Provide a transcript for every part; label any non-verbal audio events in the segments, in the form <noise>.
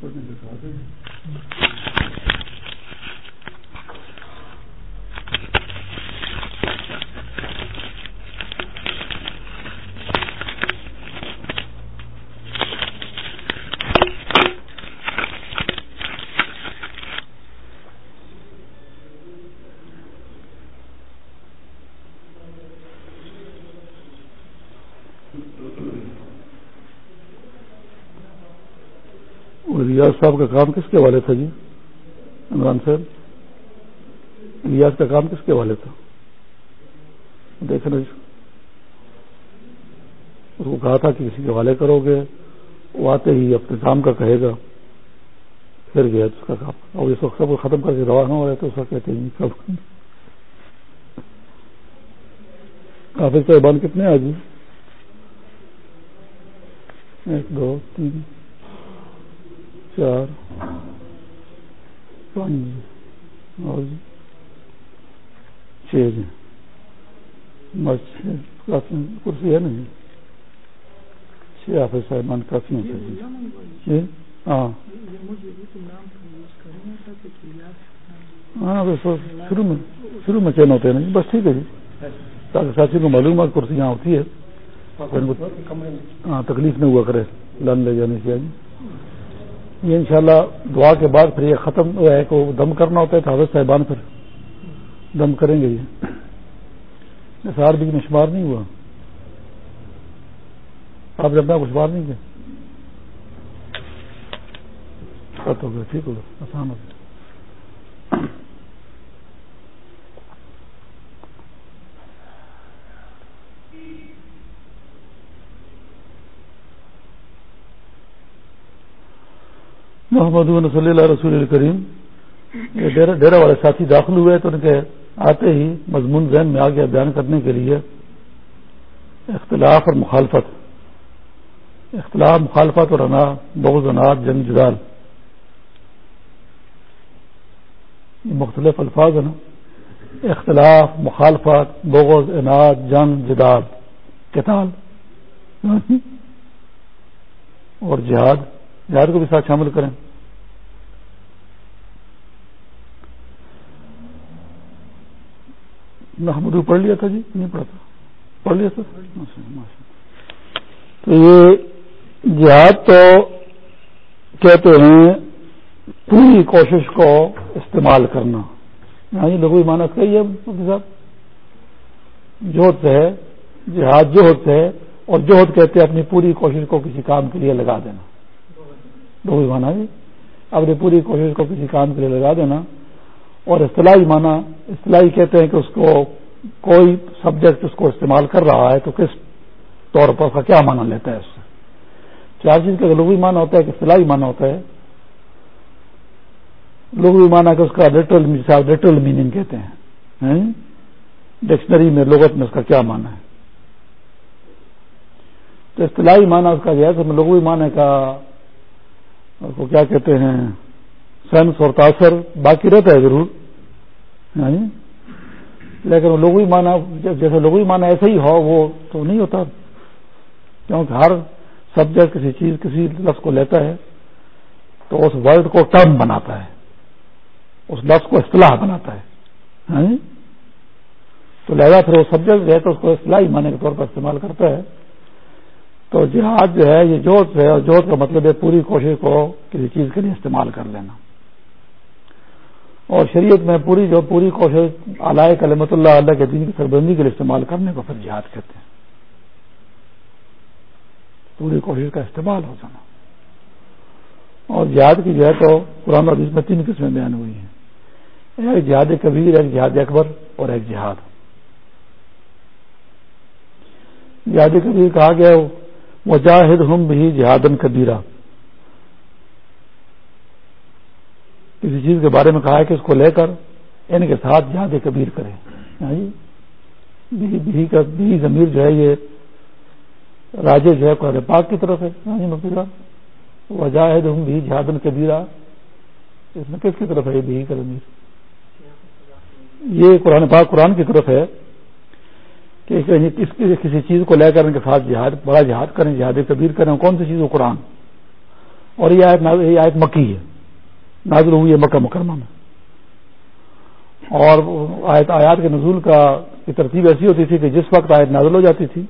پڑھنے دکھا دیں ریاض صاحب کا کام کس کے والے تھا جی؟ عمران صاحب؟ ریاض کا کام کس کے والے تھا؟ دیکھنا جی۔ اس کو کہا تھا کہ کسی کے والے کرو گے، وہ آتے ہی اپنے کام کا کہے گا۔ پھر گیا اس کا کام۔ اور اس وقت سب کو ختم کر کے روانا ہو رہا ہے تو اس کا کہتے ہیں جی، کب؟ کافی صاحبان کتنے آ جی ایک، دو، تین۔ چار پانچ اور چھ جی کرسی ہے نا جی؟ چھ آفس صاحبان کافی ہیں جی۔ ہاں۔ ہاں شروع میں شروع میں چین ہوتے ہیں نا جی۔ بس ٹھیک ہے جی۔ تاکہ ساتھی کو معلوم ہے کرسی یہاں ہوتی ہے۔ ہاں تکلیف نہیں ہوا کرے۔ لان لے جانے کی جی یہ انشاءاللہ دعا کے بعد پھر یہ ختم ہوا ہے کو دم کرنا ہوتا ہے تو حضرت صاحبان پھر دم کریں گے یہ۔ سار بھی میں شمار نہیں ہوا۔ آپ جب میں شمار نہیں کیا؟ ٹھیک ہوگا آسان ہو محمد صلی اللہ رسول الکریم یہ ڈیرا والے ساتھی داخل ہوئے تو ان کے آتے ہی مضمون ذہن میں آ گیا بیان کرنے کے لیے اختلاف اور مخالفت۔ اختلاف، مخالفت اور انا بغض اناج، جنگ جدال۔ یہ مختلف الفاظ ہیں نا۔ اختلاف، مخالفت، بغض، اناج، جنگ جدال۔ کتال اور جہاد۔ جہاد کو بھی ساتھ شامل کریں۔ محمود پڑھ لیا تھا جی؟ نہیں پڑھا تھا۔ پڑھ لیا تھا؟ تو یہ جہاد تو کہتے ہیں پوری کوشش کو استعمال کرنا۔ ہاں جی لگو مانس کا ہی ہے صاحب؟ جوہد ہے، جہاد جوہد سے ہے، اور جوہد کہتے ہیں اپنی پوری کوشش کو کسی کام کے لیے لگا دینا۔ لغوی مانا جی اپنی پوری کوشش کو کسی کام کے لیے لگا دینا۔ اور اصطلاحی مانا اصطلاحی کہتے ہیں کہ اس کو کوئی سبجیکٹ اس کو استعمال کر رہا ہے تو کس طور پر اس کا کیا مانا لیتا ہے اس سے؟ چار چیز کا لغوی مانا ہوتا ہے کہ اصطلاحی مانا ہوتا ہے۔ لغوی مانا کہ اس کا لٹرل لٹرل میننگ کہتے ہیں۔ ڈکشنری میں لغت میں اس کا کیا مانا ہے؟ تو اصطلاحی مانا اس کا جو ہے لغوی معنی کا اس کو کیا کہتے ہیں؟ سینس اور تاثر باقی رہتا ہے ضرور۔ یعنی، لیکن لغوی معنی، جیسے لغوی معنی ایسا ہی ہو، وہ تو نہیں ہوتا۔ کیونکہ ہر سبجیکٹ کسی چیز، کسی لفظ کو لیتا ہے، تو اس ورڈ کو ٹرم بناتا ہے۔ اس لفظ کو اصطلاح بناتا ہے۔ یعنی، تو لہذا پھر وہ سبجیکٹ جو ہے تو اس کو اصطلاحی معنی کے طور پر استعمال کرتا ہے۔ تو جہاد جو ہے، یہ جوت ہے، اور جوت کا مطلب ہے پوری کوشش کو کسی چیز کے لیے استعمال کر لینا۔ اور شریعت میں پوری جو پوری کوشش علائے کلمت اللہ اللہ کے دین کی سربندی کے لیے استعمال کرنے کو پھر جہاد کہتے ہیں۔ پوری کوشش کا استعمال ہو جانا۔ اور جہاد کی جو ہے تو قرآن حدیث میں تین قسمیں بیان ہوئی ہیں۔ ایک جہاد کبیر، ایک جہاد اکبر اور ایک جہاد۔ جہاد کبیر کہا گیا مجاہد ہم بھی جہادن کبیرہ کسی چیز کے بارے میں کہا ہے کہ اس کو لے کر ان کے ساتھ جہاد کبیر کریں۔ ہاں جی؟ کا بھی ضمیر جو ہے یہ راجے جو ہے قرآن پاک کی طرف ہے۔ ہاں جی وجاہد ہوں بھی جہادن کبیرہ اس میں کس کی طرف ہے یہ بھی کا ضمیر؟ یہ قرآن پاک قرآن کی طرف ہے کہ یعنی کسی چیز کو لے کر ان کے ساتھ جہاد بڑا جہاد کریں، جہاد کبیر کریں کون سی چیز؟ وہ قرآن۔ اور یہ آیت یہ آیت مکی ہے۔ نازل ہوئی ہے مکہ مکرمہ میں۔ اور آیت آیات کے نزول کا کی ترتیب ایسی ہوتی تھی کہ جس وقت آیت نازل ہو جاتی تھی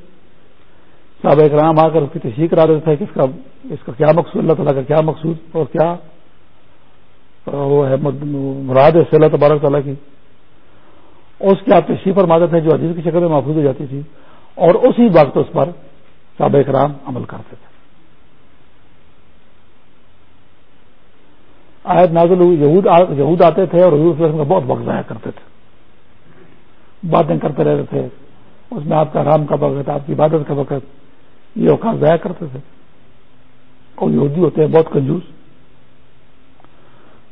صاحب اکرام آ کر اس کی تشریح کرا دیتے تھے کہ اس کا اس کا کیا مقصود اللہ تعالیٰ کا کیا مقصود اور کیا وہ ہے مراد ہے اللہ تبارک تعالیٰ کی۔ اس کی آپ تشریح فرماتے تھے جو عزیز کی شکل میں محفوظ ہو جاتی تھی اور اسی وقت اس پر صحابہ اکرام عمل کرتے تھے۔ آیت نازل ہوئی، یہود یہود آتے تھے اور حضور کا بہت وقت ضائع کرتے تھے۔ باتیں کرتے رہتے تھے۔ اس میں آپ کا آرام کا وقت، آپ کی عبادت کا وقت، یہ اوقات ضائع کرتے تھے۔ اور یہودی ہوتے ہیں، بہت کنجوس۔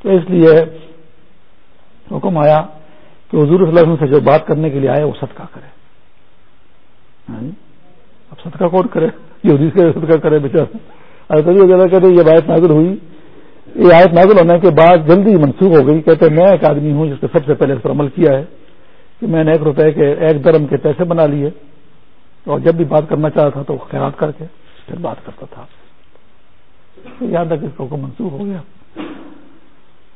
تو اس لیے حکم آیا کہ حضور صلی اللہ علیہ وسلم سے جو بات کرنے کے لیے آئے، وہ صدقہ کرے۔ ہاں؟ اب صدقہ کون کرے؟ یہودی سے صدقہ کرے بیچارے یہ بات نازل ہوئی۔ یہ آیت نازل ہونے کے بعد جلدی منسوخ ہو گئی، کہتے ہیں، میں ایک آدمی ہوں جس نے سب سے پہلے اس پر عمل کیا ہے کہ میں نے ایک روپے کے ایک درم کے پیسے بنا لیے اور جب بھی بات کرنا چاہتا تھا تو خیرات کر کے پھر بات کرتا تھا۔ یہاں تک اس کا حکم منسوخ ہو گیا۔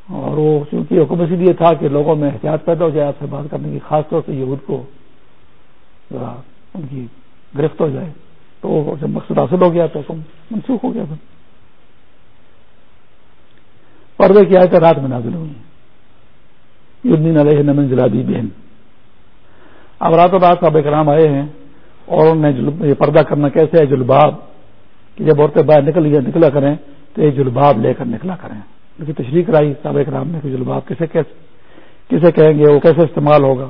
اور وہ چونکہ حکم اسی لیے تھا کہ لوگوں میں احتیاط پیدا ہو جائے، آپ سے بات کرنے کی، خاص طور سے یہود کو ذرا ان کی گرفت ہو جائے، تو جب مقصد حاصل ہو گیا تو حکم منسوخ ہو گیا۔ پھر پردے کی آئے رات میں نازل ہوئی یدین علیہ نمن جلابی بہن۔ اب رات رات صاحب کرام آئے ہیں اور انہوں نے یہ پردہ کرنا کیسے ہے؟ جلباب۔ کہ جب عورتیں باہر نکل گیا نکلا کریں تو یہ جلباب لے کر نکلا کریں۔ لیکن تشریح کرائی صاحب کرام نے کہ جلباب کسے کسے کہیں گے وہ کیسے استعمال ہوگا۔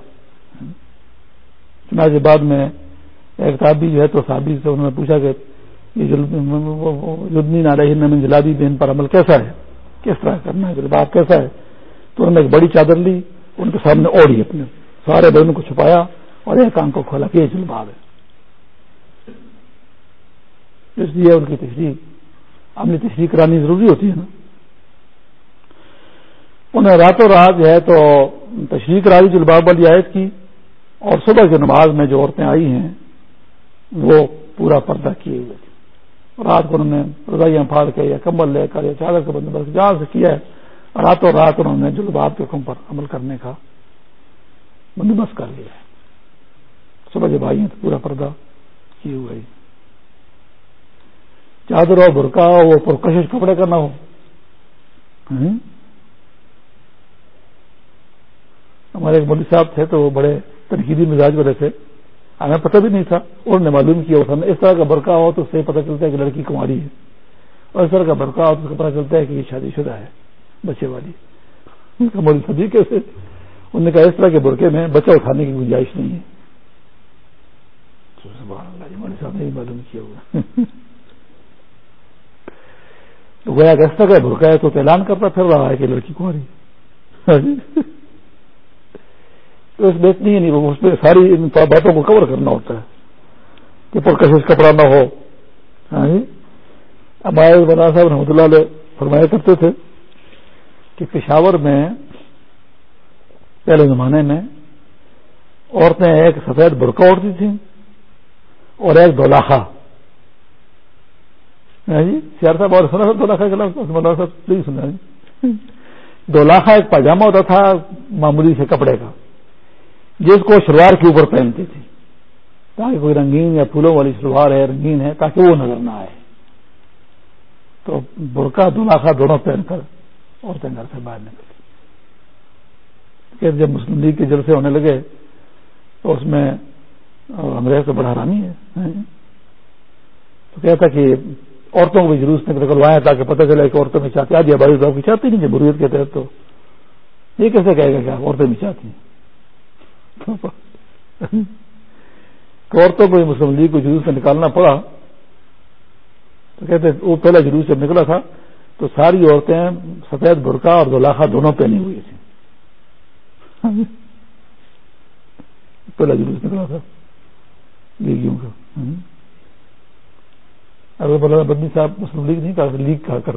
چنانچہ بعد میں ایک صحابی جو ہے تو صحابی سے انہوں نے پوچھا کہ یہ جدنی نالہ میں جلابی بہن پر عمل کیسا ہے؟ کس طرح کرنا ہے؟ جلباب کیسا ہے؟ تو انہوں نے ایک بڑی چادر لی، ان کے سامنے اوڑی اپنے، سارے بہنوں کو چھپایا اور ایک کام کو کھولا، کہ یہ جلباب ہے۔ اس لیے ان کی تشریح عملی تشریح کرانی ضروری ہوتی ہے نا۔ انہیں راتوں رات جو ہے تو تشریح کرا دی جلباب والی آیت کی، اور صبح کی نماز میں جو عورتیں آئی ہیں، وہ پورا پردہ کیے ہوئے تھے۔ رات کو انہوں نے رضائیاں پھاڑ کے یا کمبل لے کر یا چادر کا بندوبست جہاں سے کیا ہے، راتوں رات انہوں نے جلباب کے حکم پر عمل کرنے کا بندوبست کر لیا ہے۔ صبح جب آئی ہیں تو پورا پردہ کیے ہوئے چادر ہو، برقع ہو، وہ پرکشش کپڑے کا نہ ہو۔ ہمارے ایک مودی صاحب تھے تو وہ بڑے تنقیدی مزاج والے تھے۔ ہمیں پتہ بھی نہیں تھا انہوں نے معلوم کیا اس طرح کا برقع ہو تو اس سے پتہ چلتا ہے کہ لڑکی کماری ہے۔ اور اس طرح کا برقع ہو تو اس کو پتہ چلتا ہے کہ یہ شادی شدہ ہے، بچے والی۔ مودی صاحب کیسے انہوں نے کہا، اس طرح کے برقعے میں بچہ اٹھانے کی گنجائش نہیں ہے۔ مودی صاحب نے معلوم کیا ہوگا تو گویا کہ کا بھرکا ہے تو اعلان کرتا پھر رہا ہے کہ لڑکی کو اس میں اتنی نہیں اس میں ساری باتوں کو کور کرنا ہوتا ہے کہ پرکشش کپڑا نہ ہو۔ ہاں جی؟ ہمارے بنا صاحب رحمۃ اللہ علیہ فرمایا کرتے تھے کہ پشاور میں پہلے زمانے میں عورتیں ایک سفید برقع اڑتی تھیں اور ایک دولاخا ہاں جی؟ سیار صاحب اور سنا دو لاکھ صاحب سنا جی ایک پاجامہ ہوتا تھا معمولی سے کپڑے کا۔ جس کو شلوار کے اوپر پہنتی تھی۔ تاکہ کوئی رنگین یا پھولوں والی شلوار ہے، رنگین ہے، تاکہ وہ نظر نہ آئے۔ تو برقع دو دونوں پہن کر عورتیں گھر سے باہر نکلتی جب مسلم لیگ کے جلسے ہونے لگے، تو اس میں انگریز تو بڑا حرامی ہے تو کہتا کہ عورتوں کو بھی جلوس نکلوائے تاکہ پتہ چلے کہ عورتوں میں چاہتی آدھی آبادی صاحب کی چاہتی نہیں، جمہوریت کے تحت تو یہ کیسے کہے گا کیا عورتیں بھی چاہتی ہیں؟ عورتوں کو مسلم لیگ کو جلوس سے نکالنا پڑا۔ تو کہتے وہ پہلا جلوس جب نکلا تھا، تو ساری عورتیں سفید برقع اور دولاخا دونوں پہنی ہوئی تھیں۔ پہلا جلوس نکلا تھا لیگیوں کا۔ اگر بولا بدنی صاحب مسلم لیگ نہیں کہا لیگ کہا کر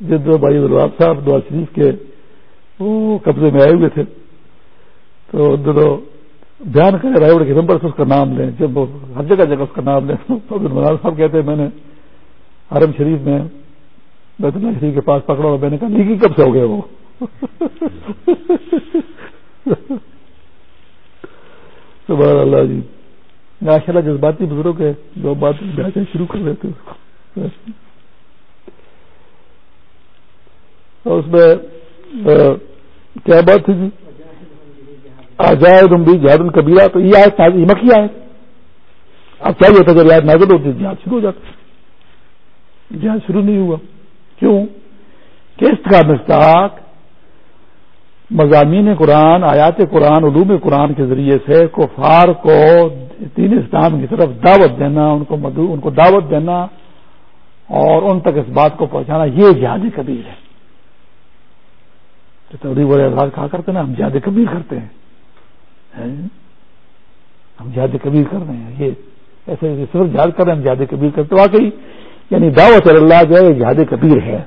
جب دو بھائی الواب صاحب دعا شریف کے وہ قبضے میں آئے ہوئے تھے۔ تو دونوں بیان کرے رائے بڑے نمبر سے اس کا نام لیں، جب وہ ہر جگہ جگہ اس کا نام لیں۔ تو مناظر صاحب کہتے ہیں، میں نے حرم شریف میں بیت اللہ شریف کے پاس پکڑا اور میں نے کہا، نیکی کب سے ہو گئے وہ؟ <laughs> سبحان اللہ جی۔ ماشاء اللہ جذباتی بزرگ ہے جو بات شروع کر دیتے اس میں کیا بات تھی جی؟ آزاد بھی جہاد القبیرہ تو یہ آئے یہ مکھی آئے اب کیا ہوتا جب یاد نازل ہوتی جہاد شروع ہو جاتا جہاد شروع نہیں ہوا۔ کیوں؟ کہ اس کا مستاق مضامین قرآن، آیات قرآن، علوم قرآن کے ذریعے سے کفار کو تین اسلام کی طرف دعوت دینا، ان کو مدو ان کو دعوت دینا اور ان تک اس بات کو پہنچانا، یہ جہاد کبیر ہے۔ والے اظہار کہا کرتے ہیں نا؟ ہم جہاد کبیر کرتے ہیں۔ ہم جہاد کبیر کر رہے ہیں۔ یہ ایسے صرف جہاد کر رہے ہیں، ہم جہاد کبیر کرتے واقعی یعنی دعوت اللہ جو ہے، جہاد کبیر ہے۔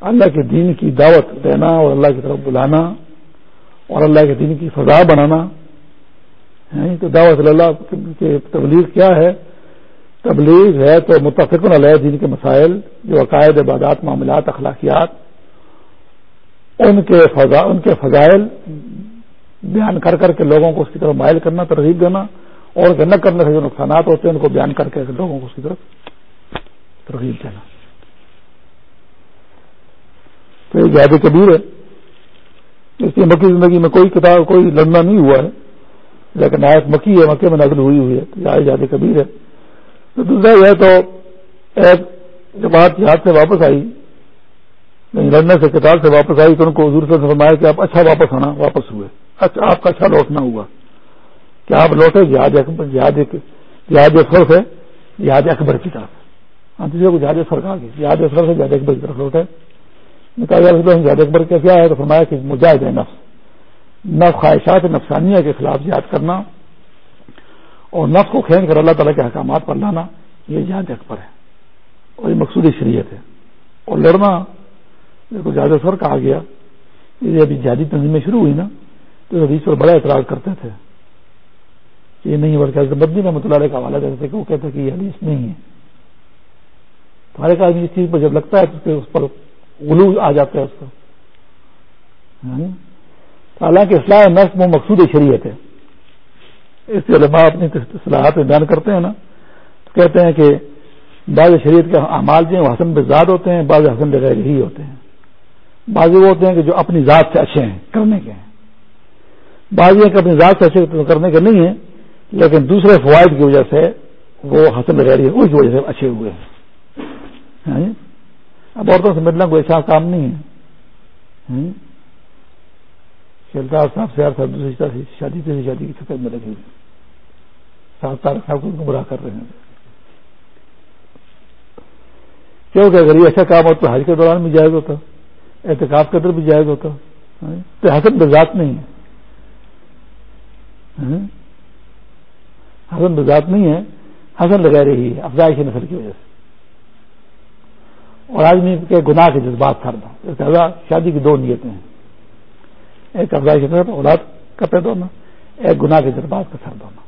اللہ کے دین کی دعوت دینا اور اللہ کی طرف بلانا اور اللہ کے دین کی فضا بنانا۔ تو دعوت اللہ کی تبلیغ کیا ہے؟ تبلیغ ہے تو متفق علیہ دین کے مسائل، جو عقائد، عبادات، معاملات، اخلاقیات ان کے فضا، ان کے فضائل بیان کر کر کے لوگوں کو اس کی طرف مائل کرنا، ترغیب دینا اور نہ کرنے سے جو نقصانات ہوتے ہیں ان کو بیان کر کے لوگوں کو اس کی طرف ترغیب دینا۔ تو یہ زیادہ کبیر ہے۔ اس لیے مکی زندگی میں کوئی کتاب، کوئی لڑنا نہیں ہوا ہے۔ لیکن آیت مکی ہے، مکے میں نقل ہوئی ہوئی ہے۔ تو یہ کبیر ہے۔ تو دوسرا یہ تو ایک جماعت یاد سے واپس آئی۔ لڑنے سے کتاب سے واپس آئی تو ان کو حضور سے فرمایا کہ آپ اچھا واپس آنا، واپس ہوئے۔ اچھا آپ کا اچھا لوٹنا ہوا۔ کہ آپ لوٹے جہاد اکبر جہاد جہاد سے جہاد اکبر کی طرف۔ ہاں کو جہاد اکبر کہا گیا جہاد اکبر سے جہاد اکبر کی طرف لوٹے۔ جہاد اکبر کا کیا ہے تو فرمایا کہ مجاہد ہے نفس نف خواہشات نفسانیہ کے خلاف یاد کرنا اور نفس کو کھینچ کر اللہ تعالیٰ کے احکامات پر لانا، یہ جہاد اکبر ہے۔ اور یہ مقصود شریعت ہے۔ اور لڑنا کو زیادہ سر کہا گیا۔ یہ ابھی جہادی تنظیمیں شروع ہوئی نا، تو حدیث پر بڑا اعتراض کرتے تھے کہ یہ نہیں بلکہ حضرت بدنی میں مطالعے کا حوالہ کرتے تھے کہ وہ کہتے کہ یہ حدیث نہیں ہے۔ تمہارے کا اس چیز پر جب لگتا ہے تو اس پر غلو آ جاتا ہے اس کو ہاں؟ جی؟ حالانکہ اسلام نسم و مقصود شریعت ہے۔ اس سے علماء اپنی صلاحات میں بیان کرتے ہیں نا۔ تو کہتے ہیں کہ بعض شریعت کے اعمال جو ہیں وہ حسن بزاد ہوتے ہیں، بعض حسن بغیر ہی ہوتے ہیں۔ بعض وہ ہوتے ہیں کہ جو اپنی ذات سے اچھے ہیں، کرنے کے ہیں۔ بعض یہ کہ اپنی ذات سے اچھے کرنے کے نہیں ہیں، لیکن دوسرے فوائد کی وجہ سے وہ حسن غیر اس وجہ سے اچھے ہوئے ہیں۔ ہاں جی؟ اب عورتوں سے ملنا کوئی اچھا کام نہیں ہے۔ ہاں جی؟ شلتا صاحب سے صاحب دوسری شادی سے شادی کی سطح میں لگی ہوئی صاحب تارک صاحب کو گمراہ کر رہے ہیں۔ کیوں کہ اگر یہ اچھا کام ہوتا تو حج کے دوران بھی جائز ہوتا۔ احتکاب کے اندر بھی جائز ہوتا تو حسن بذات نہیں ہے۔ ہاں؟ حسن بذات نہیں ہے حسن لگا رہی ہے، افزائش نسل کی وجہ سے۔ اور آدمی کے گناہ کے جذبات سردا شادی کی دو نیتیں ہیں۔ ایک افزائش نسل اولاد کا پیدا ہونا۔ ایک گناہ کے جذبات کا سرد ہونا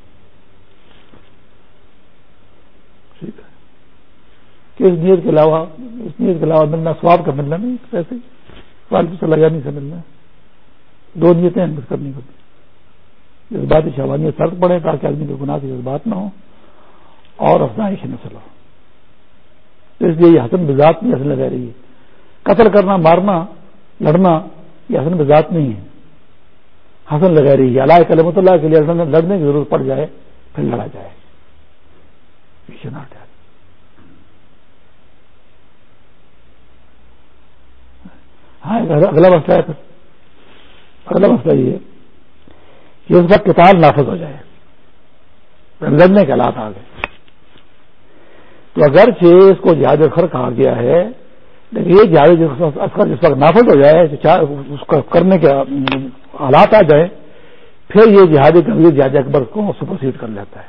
ٹھیک ہے۔ کہ اس نیت کے علاوہ، اس نیت کے علاوہ ملنا سواب کا ملنا نہیں، ایسے والد صلی اللہ سے ملنا۔ دو نیتیں کرنی ہوتی جذباتی شہوانیت سرد پڑے تاکہ آدمی کے گناہ کے جذبات نہ ہو اور افزائش نسل ہو اس لیے یہ حسن بذات میں حسن لگا رہی ہے۔ قتل کرنا، مارنا، لڑنا یہ حسن بذات نہیں ہے۔ حسن لگا رہی ہے۔ اللہ کلمت اللہ کے لیے لڑنے کی ضرورت پڑ جائے، پھر لڑا جائے۔ ہاں اگلا مسئلہ ہے اگلا مسئلہ یہ ہے کہ اس وقت کتاب نافذ ہو جائے۔ لڑنے کے حالات آ گئے۔ تو اگرچہ اس کو جہاز اخر کہا گیا ہے، لیکن یہ جہاز اخر جس وقت نافذ ہو جائے، اس کو کرنے کے حالات آ جائے پھر یہ جہاد گمبھیر جہاز اکبر کو سپرسیڈ کر لیتا ہے۔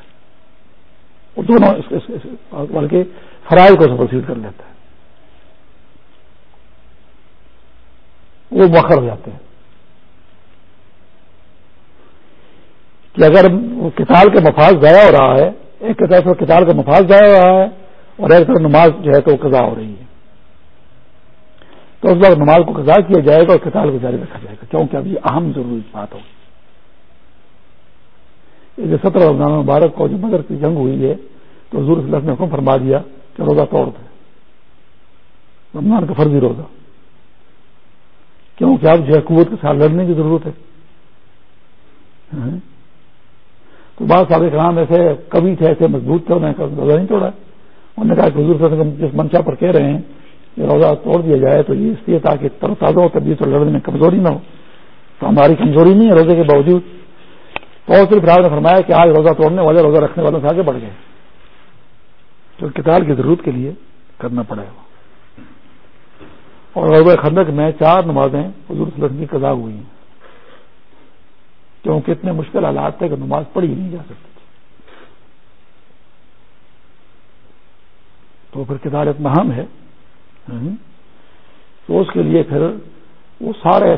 وہ دونوں بلکہ فرائض کو سپرسیڈ کر لیتا ہے۔ وہ مخر ہو جاتے ہیں۔ کہ اگر کتاب کا مفاذ ضائع ہو رہا ہے، ایک طرف کتاب کا مفاذ ضائع ہو رہا ہے اور ایک طرف نماز جو ہے تو وہ قضا ہو رہی ہے۔ تو اس وقت نماز کو قضا کیا جائے گا اور کتاب کو جاری رکھا جائے گا۔ کیونکہ اب یہ اہم ضروری بات ہوگی۔ جو سترہ رمضان مبارک کو جو مدر کی جنگ ہوئی ہے، تو حضور صلی اللہ نے حکم فرما دیا کہ روزہ توڑ دے رمضان کا فرضی روزہ۔ کیونکہ اب جو ہے قوت کے ساتھ لڑنے کی ضرورت ہے۔ ہاں۔ تو بعض سارے کام ایسے کبھی تھے، ایسے مضبوط تھے انہیں روزہ نہیں توڑا۔ انہوں نے کہا کہ حضور صلی اللہ جس منشا پر کہہ رہے ہیں کہ روزہ توڑ دیا جائے تو یہ اس لیے تاکہ تر تازہ ہو طبیعت اور لڑنے میں کمزوری نہ ہو۔ تو ہماری کمزوری نہیں ہے روزے کے باوجود۔ تو صرف راج نے فرمایا کہ آج روزہ توڑنے والے، روزہ رکھنے والوں سے آگے بڑھ گئے۔ تو کتاب کی ضرورت کے لیے کرنا پڑے گا اور روزہ خندق میں چار نمازیں حضور صلی اللہ علیہ وسلم کی قضا ہوئی ہیں۔ کیونکہ اتنے مشکل حالات تھے کہ نماز پڑھی نہیں جا سکتی تو پھر کتاب مہم ہے۔ تو اس کے لیے پھر وہ سارے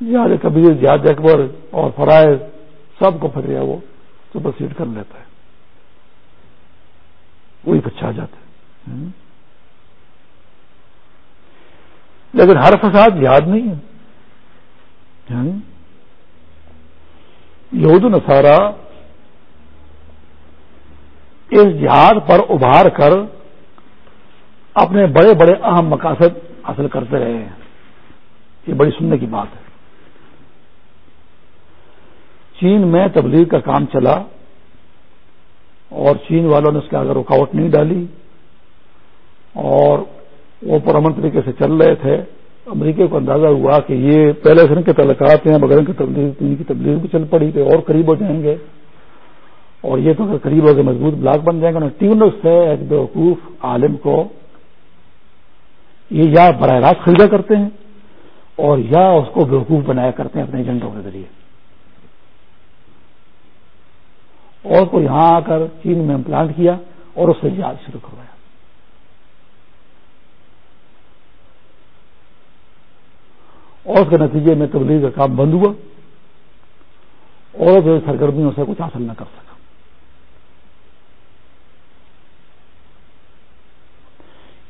یاد کبیر جاد اکبر اور فرائض سب کو پھر وہ سپرسیڈ کر لیتا ہے۔ وہی بچہ جاتا ہے۔ لیکن ہر فساد یاد نہیں ہے۔ یعنی یہود نصارہ اس جہاد پر ابھار کر اپنے بڑے بڑے اہم مقاصد حاصل کرتے رہے ہیں۔ یہ بڑی سننے کی بات ہے۔ چین میں تبلیغ کا کام چلا اور چین والوں نے اس کے اگر رکاوٹ نہیں ڈالی اور وہ پرامن طریقے سے چل رہے تھے۔ امریکہ کو اندازہ ہوا کہ یہ پہلے سے ان کے تعلقات ہیں، مگر ان کی تبلیغ ان کی تبلیغ بھی چل پڑی کہ اور قریب ہو جائیں گے۔ اور یہ تو اگر قریب ہو کے مضبوط بلاک بن جائیں گے۔ ٹیونر سے ایک بیوقوف عالم کو یہ یا براہ راست خریدا کرتے ہیں اور یا اس کو بیوقوف بنایا کرتے ہیں اپنے ایجنٹوں کے ذریعے۔ اور کو یہاں آ کر چین میں امپلانٹ کیا اور اس سے یاد شروع کروایا۔ اور اس کے نتیجے میں تبلیغ کا کام بند ہوا اور جو سرگرمیوں سے کچھ حاصل نہ کر سکا۔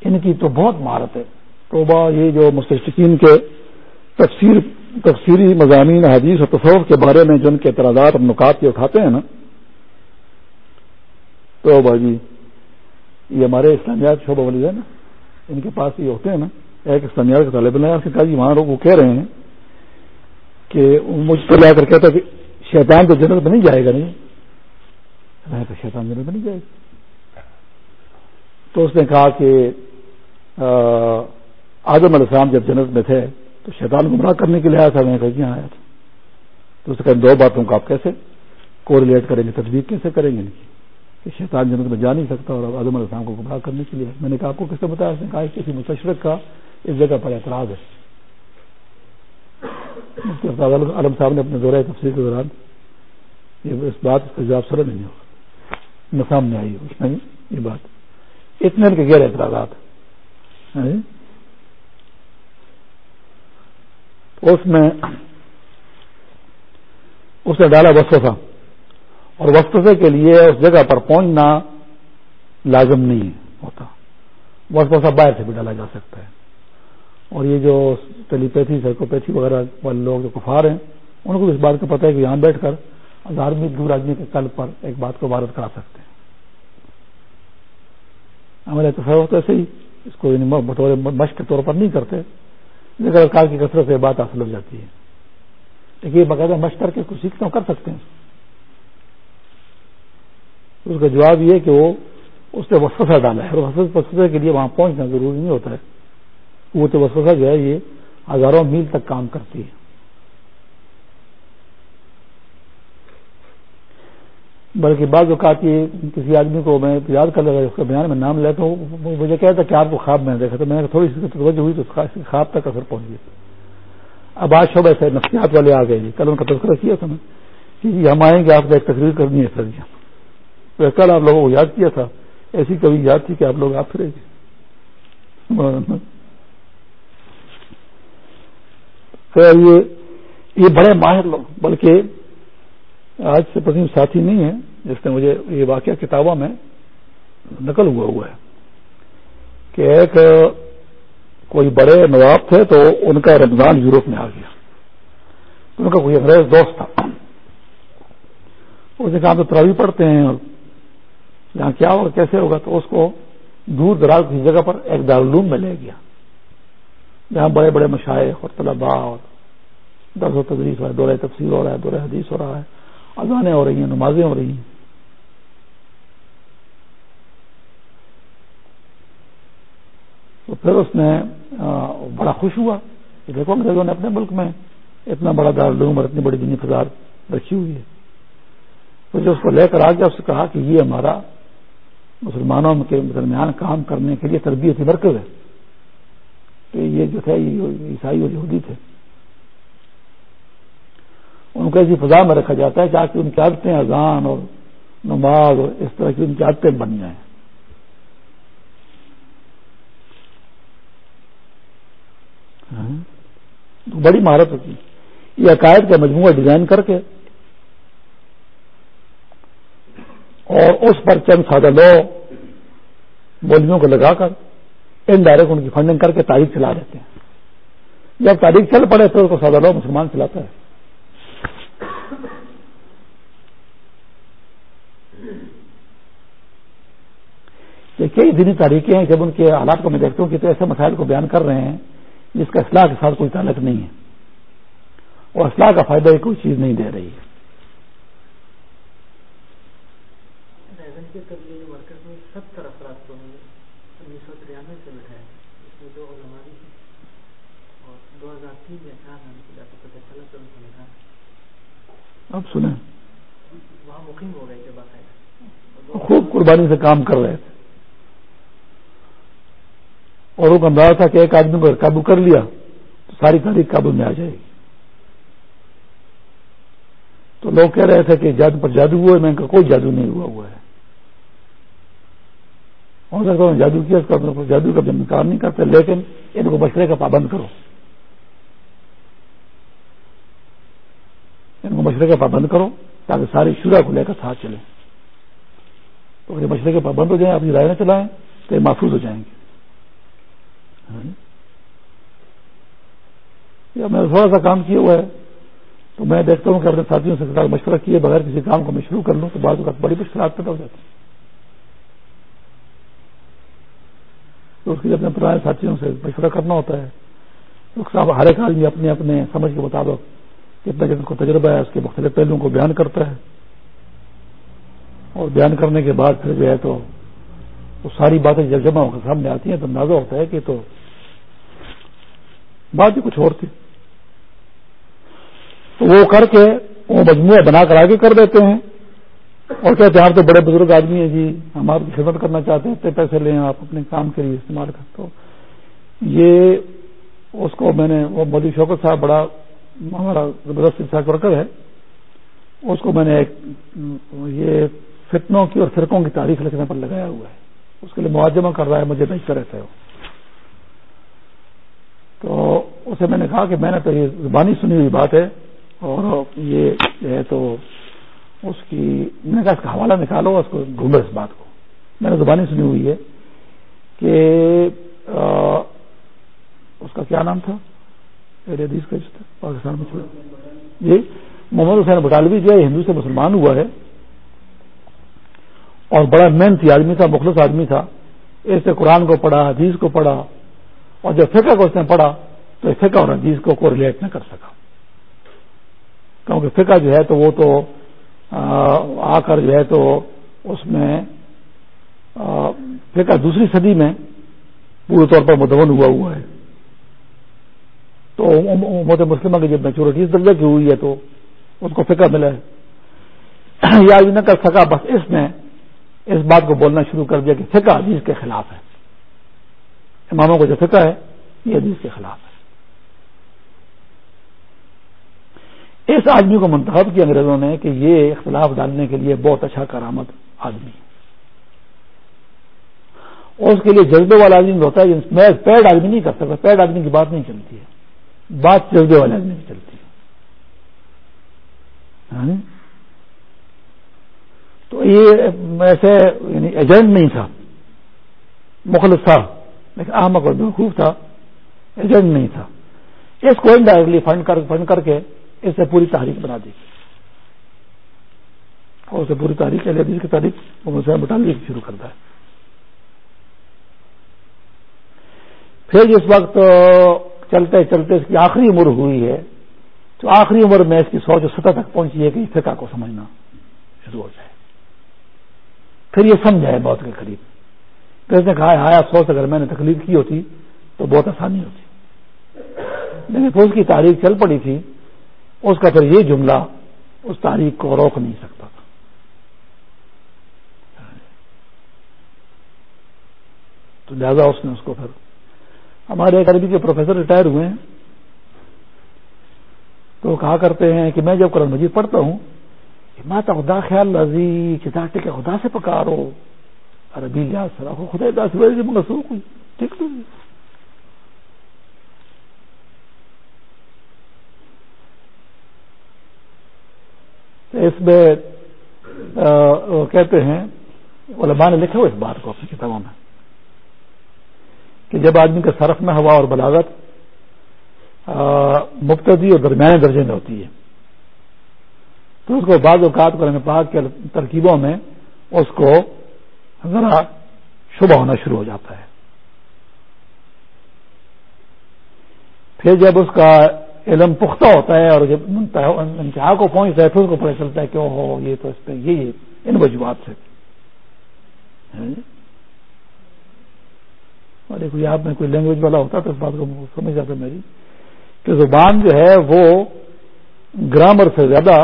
ان کی تو بہت مہارت ہے۔ توبہ یہ جو مستشقین کے تفسیر، تفسیری مضامین، حدیث اور تصور کے بارے میں جو ان کے اعتراضات اور نکات کے اٹھاتے ہیں نا۔ تو جی یہ ہمارے اسلامیات شعبہ والی ہے نا۔ ان کے پاس یہ ہوتے ہیں نا۔ ایک اسلامیات کے طالب علم سے کہا جی وہاں وہ کہہ رہے ہیں کہ مجھ سے لا کر کہتا کہ شیطان تو جنت میں نہیں جائے گا، نہیں۔ تو شیطان جنت میں نہیں جائے گا۔ تو اس نے کہا کہ آدم علیہ السلام جب جنت میں تھے تو شیطان گمراہ کرنے کے لیے آیا تھا، میں کہیں جی ہاں، آیا تھا۔ تو اس نے کہا دو باتوں کو آپ کیسے کوریلیٹ کریں گے تصویر کیسے کریں گے؟ کہ شیطان جنت میں جا نہیں سکتا اور آدم علیہ السلام کو گمراہ کرنے کے لیے۔ میں نے کہا آپ کو کس نے بتایا؟ اس نے کہا کسی مستشرق کا اس جگہ پر اعتراض ہے۔ عالم صاحب نے اپنے دورہ تفصیل کے دوران اس بات کا جواب سر نہیں ہوگا نہ سامنے آئی، اس میں یہ بات۔ اتنے ان کے غیر اعتراضات۔ ہاں جی؟ اس میں اس نے ڈالا وسوسا اور وسوسے کے لیے اس جگہ پر پہنچنا لازم نہیں ہوتا۔ وسوسا باہر سے بھی ڈالا جا سکتا ہے۔ اور یہ جو ٹیلیپیتھی، سائیکوپیتھی وغیرہ والے لوگ جو کفار ہیں، ان کو اس بات کا پتہ ہے کہ یہاں بیٹھ کر ہزار میل دور آدمی کے کل پر ایک بات کو عبارت کرا سکتے ہیں۔ ہمارے تصور تو ایسے ہی اس کو یعنی بطور مشق کے طور پر نہیں کرتے، لیکن کار کی کثرت سے بات حاصل ہو جاتی ہے۔ لیکن یہ باقاعدہ مشق کر کے کچھ سیکھنا کر سکتے ہیں۔ اس کا جواب یہ کہ وہ اس نے وسفسا ڈالا ہے اور وسفسے کے لیے وہاں پہنچنا ضروری نہیں ہوتا ہے۔ وہ تو جو ہے یہ ہزاروں میل تک کام کرتی ہے۔ بلکہ بعض اوقات یہ کسی آدمی کو میں یاد کر لگا، اس کا بیان میں نام لیتا ہوں مجھے کہتا کہ آپ کو خواب میں دیکھا تو میں نے تھوڑی سی توجہ ہوئی تو خواب تک اثر پہنچ گیا۔ اب آج شعبہ سے نفسیات والے آ گئے جی کل ان کا تذکرہ کیا تھا نا کہ جی ہم آئیں گے، آپ کو ایک تقریر کرنی ہے سر جی۔ تو کل آپ لوگوں کو یاد کیا تھا، ایسی کبھی یاد تھی کہ آپ لوگ آپ پھرے گے۔ یہ بڑے ماہر لوگ، بلکہ آج سے پسند ساتھی نہیں ہے جس نے مجھے یہ واقعہ کتابوں میں نقل ہوا ہوا ہے کہ ایک، کوئی بڑے نواب تھے تو ان کا رمضان یوروپ میں آ گیا۔ ان کا کوئی انگریز دوست تھا۔ اس نے کہا تو تراوی پڑھتے ہیں اور یہاں کیا ہوگا، کیسے ہوگا؟ تو اس کو دور دراز کی جگہ پر ایک دارالعلوم میں لے گیا۔ جہاں بڑے بڑے مشاعر اور طلباء اور درس و تدریس ہو رہا ہے، دورہ تفصیل ہو رہا ہے، دورہ حدیث ہو رہا ہے، اذانیں ہو رہی ہیں، نمازیں ہو رہی ہیں۔ تو پھر اس نے بڑا خوش ہوا کہ دیکھو انگریزوں نے اپنے ملک میں اتنا بڑا دارالعلوم اور اتنی بڑی دینی فضاد رکھی ہوئی ہے۔ تو جو اس کو لے کر آ گیا، اس سے کہا کہ یہ ہمارا مسلمانوں کے درمیان کام کرنے کے لیے تربیتی مرکز ہے۔ کہ یہ جو تھے، یہ عیسائی اور یہودی تھے، ان کو ایسی فضا میں رکھا جاتا ہے تاکہ ان کی عادتیں اذان اور نماز اور اس طرح کی ان کی عادتیں بن جائیں۔ ہاں؟ بڑی مہارت ہوتی۔ یہ عقائد کا مجموعہ ڈیزائن کر کے اور اس پر چند سادہ لو بولیوں کو لگا کر ان ڈائریکٹ ان کی فنڈنگ کر کے تاریخ چلا دیتے ہیں۔ جب تاریخ چل پڑے تو اس کو سادہ لو، مسلمان چلاتا ہے۔ کئی دینی تاریخیں ہیں، جب ان کے حالات کو میں دیکھتا ہوں کہ تو ایسے مسائل کو بیان کر رہے ہیں جس کا اصلاح کے ساتھ کوئی تعلق نہیں ہے۔ اور اصلاح کا فائدہ کوئی چیز نہیں دے رہی ہے۔ اب سنیں۔ خوب قربانی سے کام کر رہے تھے۔ اور وہ اندازہ تھا کہ ایک آدمی کو قابو کر لیا تو ساری تاریخ قابو میں آ جائے گی۔ تو لوگ کہہ رہے تھے کہ جادو پر جادو ہوا ہے میں کوئی جادو نہیں ہوا ہوا ہے۔ ہو سکتا ہوں جادو کیا جادو کا انکار نہیں کرتے لیکن ان کو مشورے کا پابند کرو۔ ان کو مشورے کا پابند کرو تاکہ ساری شورا کو لے کر ساتھ چلیں تو اگر مشورے کے پابند ہو جائیں، اپنی رائے چلائیں، تو یہ محفوظ ہو جائیں گے۔ ہاں جی؟ یا میں تھوڑا سا کام کیا ہوا ہے، تو میں دیکھتا ہوں کہ اپنے ساتھیوں سے مشورہ کیے بغیر کسی کام کو میں شروع کر لوں، تو بعض اوقات بڑی مشکلات پیدا ہو جاتی تو اس کے لیے اپنے پرانے ساتھیوں سے مشورہ کرنا ہوتا ہے۔ ہر ایک آدمی اپنے اپنے سمجھ کے مطابق کتنا جن کو تجربہ ہے، اس کے مختلف پہلوؤں کو بیان کرتا ہے۔ اور بیان کرنے کے بعد پھر جو ہے تو وہ ساری باتیں جب جمع ہو کر سامنے آتی ہیں تو اندازہ ہوتا ہے کہ تو بات بھی کچھ اور تھی۔ تو وہ کر کے وہ مجموعہ بنا کر آگے کر دیتے ہیں۔ اور کہتے ہیں، آپ تو بڑے بزرگ آدمی ہیں جی ہم آپ کی خدمت کرنا چاہتے ہیں، اتنے پیسے لیں، آپ اپنے کام کے لیے استعمال کر تو یہ اس کو میں نے، وہ مودی شوکت صاحب بڑا ہمارا زبردست ورکر ہے۔ اس کو میں نے ایک، یہ فتنوں کی اور فرقوں کی تاریخ لکھنے پر لگایا ہوا ہے۔ اس کے لیے معاجمہ کر رہا ہے مجھے نہیں رہتے ہو تو اسے میں نے کہا کہ میں نے تو یہ زبانی سنی ہوئی بات ہے اور یہ جو ہے تو اس کی، میں نے کہا اس کا حوالہ نکالو، اس کو ڈھونڈو اس بات کو۔ میں نے زبانی سنی ہوئی ہے کہ اس کا کیا نام تھا؟ حدیث کا پاکستان میں جی محمد حسین بٹالوی جو ہے ہندو سے مسلمان ہوا ہے۔ اور بڑا محنتی آدمی تھا، مخلص آدمی تھا۔ اس نے قرآن کو پڑھا، حدیث کو پڑھا۔ اور جب فقہ کو اس نے پڑھا، تو فقہ اور حدیث کو کو ریلیٹ نہ کر سکا۔ کیونکہ فقہ جو ہے تو وہ تو، آ کر جو ہے تو اس میں فقہ دوسری صدی میں پورے طور پر مدون ہوا ہوا ہے۔ تو امت مسلمہ کی جب میچورٹی اس درجے کی ہوئی ہے تو اس کو فقہ ملا ہے۔ <clears throat> یا نہ کر سکا، بس اس نے اس بات کو بولنا شروع کر دیا کہ فقہ حدیث کے خلاف ہے۔ اماموں کو جو فقہ ہے، یہ حدیث کے خلاف ہے۔ اس آدمی کو منتخب کیا انگریزوں نے کہ یہ اختلاف ڈالنے کے لیے بہت اچھا کرامت آدمی ہے۔ اور اس کے لیے جذبے والا آدمی ہوتا ہے میں پیڈ آدمی نہیں کر سکتا پیڈ آدمی کی بات نہیں چلتی ہے۔ بات جذبے والے آدمی کی چلتی۔ ہے تو یہ ایسے یعنی ایجنٹ نہیں تھا۔ مخلص تھا۔ لیکن احمد اور بیوقوف تھا۔ ایجنٹ نہیں تھا۔ اس کو انڈائریکٹلی فنڈ کر فنڈ کر کے اس سے پوری تاریخ بنا دی۔ اور اسے پوری تاریخ یعنی حدیث کی تاریخ وہ بٹالنے کی شروع کرتا ہے پھر جس وقت چلتے چلتے اس کی آخری عمر ہوئی ہے، تو آخری عمر میں اس کی سوچ سطح تک پہنچی ہے کہ فقہ کو سمجھنا شروع ہو جائے۔ پھر یہ سمجھا ہے بہت کے قریب۔ پھر اس نے کہا آیا سوچ اگر میں نے تکلیف کی ہوتی تو بہت آسانی ہوتی۔ لیکن پھر اس کی تاریخ چل پڑی تھی، اس کا پھر یہ جملہ اس تاریخ کو روک نہیں سکتا تھا۔ تو لہذا اس نے اس کو پھر ہمارے ایک عربی کے پروفیسر ریٹائر ہوئے ہیں۔ تو کہا کرتے ہیں کہ میں جب قرآن مجید پڑھتا ہوں ماتا خدا خیال رضی چاٹے کے خدا سے پکارو۔ عربی لحاظ سرا خدا داس ٹھیک جی۔ تو اس میں کہتے ہیں، علماء نے لکھا ہوا اس بات کو اپنی کتابوں میں۔ کہ جب آدمی کا صرف میں ہوا اور بلاغت مقتدی اور درمیانے درجے میں ہوتی ہے۔ تو اس کو بعض اوقات قرآن پاک کے ترکیبوں میں اس کو ذرا شبہ ہونا شروع ہو جاتا ہے۔ پھر جب اس کا علم پختہ ہوتا ہے اور جب انتہا کو پہنچتا ہے، پھر اس کو پتہ چلتا ہے کہ ہو یہ تو اس پہ، یہ، ان وجوہات سے۔ اور کوئی آپ میں کوئی لینگویج والا ہوتا تو اس بات کو سمجھ جاتا میری کہ زبان جو ہے وہ گرامر سے زیادہ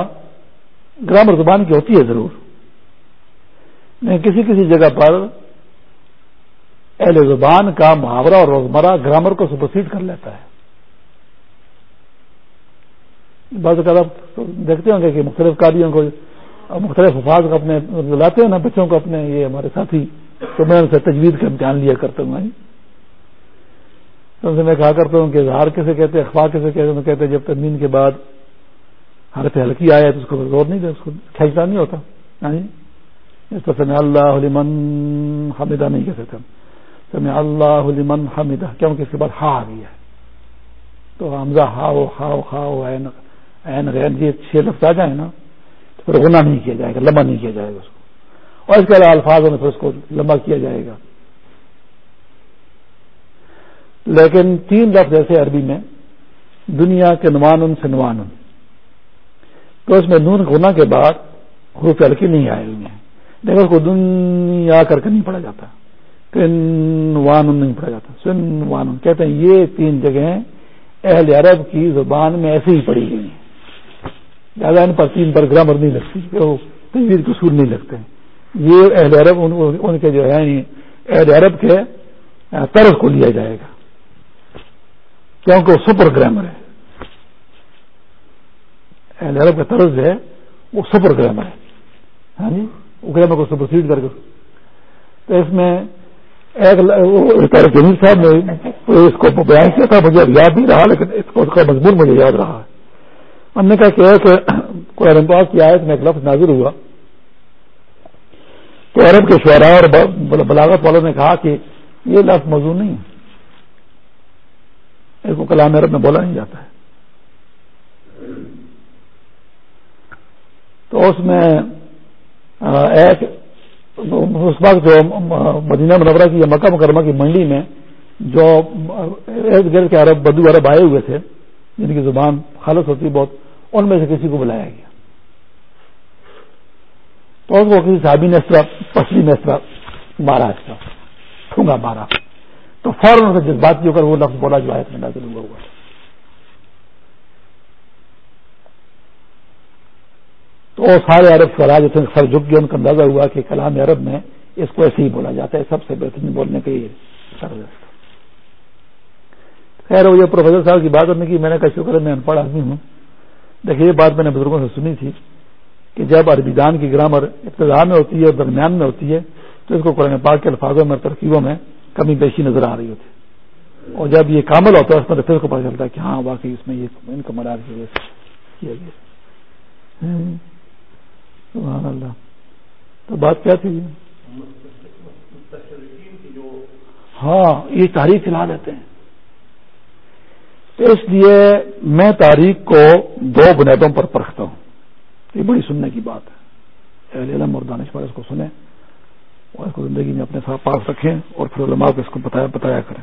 گرامر زبان کی ہوتی ہے ضرور۔ لیکن کسی کسی جگہ پر اہل زبان کا محاورہ اور روزمرہ گرامر کو سپرسیڈ کر لیتا ہے۔ بعض اوقات آپ دیکھتے ہوں گے کہ مختلف کاریوں کو مختلف افاظ کو اپنے لاتے ہیں نا، بچوں کو اپنے یہ ہمارے ساتھی تو میں ان سے تجویز کا امتحان لیا کرتا ہوں۔ تو سے میں کہا کرتا ہوں کہ اظہار کیسے کہتے اخبار کیسے کہتے ہیں کہتے جب تدمین کے بعد حرف ہلکی آیا تو اس کو غور نہیں اس کو کھینچتا نہیں ہوتا۔ اس پر سمع اللہ علیمن حامدہ نہیں کہتے تھے سمع اللہ علیمن حامدہ کیونکہ اس کے بعد ہا آ گیا ہے؟ تو حمزہ ہاؤ ہاؤ ہاؤ این غین، یہ چھ لفظ آ جائیں نا، تو پھر غنا نہیں کیا جائے گا لمبا نہیں کیا جائے گا اس کو۔ اور اس کے علاوہ الفاظوں میں پھر اس کو لمبا کیا جائے گا۔ لیکن تین لفظ ایسے عربی میں، دنیا کے نوان سے نوان تو اس میں نون گنا کے بعد حروف ہلکی نہیں آئے ہوئی ہیں۔ لیکن اس کو دنیا کر کے نہیں پڑھا جاتا۔ وان نہیں پڑھا جاتا۔ سن وان کہتے ہیں یہ تین جگہیں اہل عرب کی زبان میں ایسے ہی پڑھی گئی ہیں۔ زیادہ ان پر تین پر گرامر نہیں لگتی تجویز قصور نہیں لگتے۔ یہ اہل عرب، ان کے جو ہے یعنی اہل عرب کے طرز کو لیا جائے گا۔ کیونکہ وہ سپر گرامر ہے۔ اہل عرب کا طرز ہے، وہ سپر گرامر ہے۔ ہاں جی؟ وہ گرامر کو سپرسیڈ کر کے۔ تو اس میں ایک جمیل صاحب نے اس کو بیان کیا تھا، مجھے یاد نہیں رہا، لیکن اس کو اس کا مضمون مجھے یاد رہا ہم نے کہا کہ ایک قرآن پاک کی آیت میں ایک لفظ نازر ہوا۔ تو عرب کے شعراء اور بلاغت والوں نے کہا کہ یہ لفظ موضوع نہیں ہے۔ اس کو کلام عرب میں بولا نہیں جاتا ہے۔ تو اس میں ایک، اس وقت جو مدینہ منورہ کی یا مکہ مکرمہ کی منڈی میں جو ارد گرد کے عرب، بدو عرب آئے ہوئے تھے، جن کی زبان خالص ہوتی بہت، ان میں سے کسی کو بلایا گیا۔ تو اس کو کسی صحابی نے اس طرح، پسلی میں اس طرح مارا اس طرح ٹھونگا مارا۔ تو فوراً سے جذبات کی ہو کر وہ لفظ بولا جو آیت میں نازل ہوا ہوا تو سارے عرب جو تھے سر جھک گئے، ان کا اندازہ ہوا کہ کلام عرب میں اس کو ایسے ہی بولا جاتا ہے، سب سے بہترین بولنے کے لیے خیر، وہ یہ پروفیسر صاحب کی بات کی میں نے کہا شکر ہے میں ان پڑھ آدمی ہوں۔ دیکھیے، یہ بات میں نے بزرگوں سے سنی تھی کہ جب عربی دان کی گرامر ابتدا میں ہوتی ہے اور درمیان میں ہوتی ہے، تو اس کو قرآن پاک کے الفاظوں میں ترکیبوں میں کمی بیشی نظر آ رہی ہوتی۔ اور جب یہ کامل ہوتا ہے، اس میں پھر کو پتا چلتا ہے کہ ہاں واقعی اس میں یہ ان کو مراد کیا گیا سبحان اللہ۔ تو بات کیا تھی؟ ہاں یہ تاریخ چلا دیتے ہیں۔ اس لیے میں تاریخ کو دو بنیادوں پر پرکھتا ہوں۔ یہ بڑی سننے کی بات ہے۔ اہل علم اور دانش پر اس کو سنیں۔ اور اس کو زندگی میں اپنے ساتھ پاس رکھیں اور پھر علماء کو اس کو بتایا بتایا کریں۔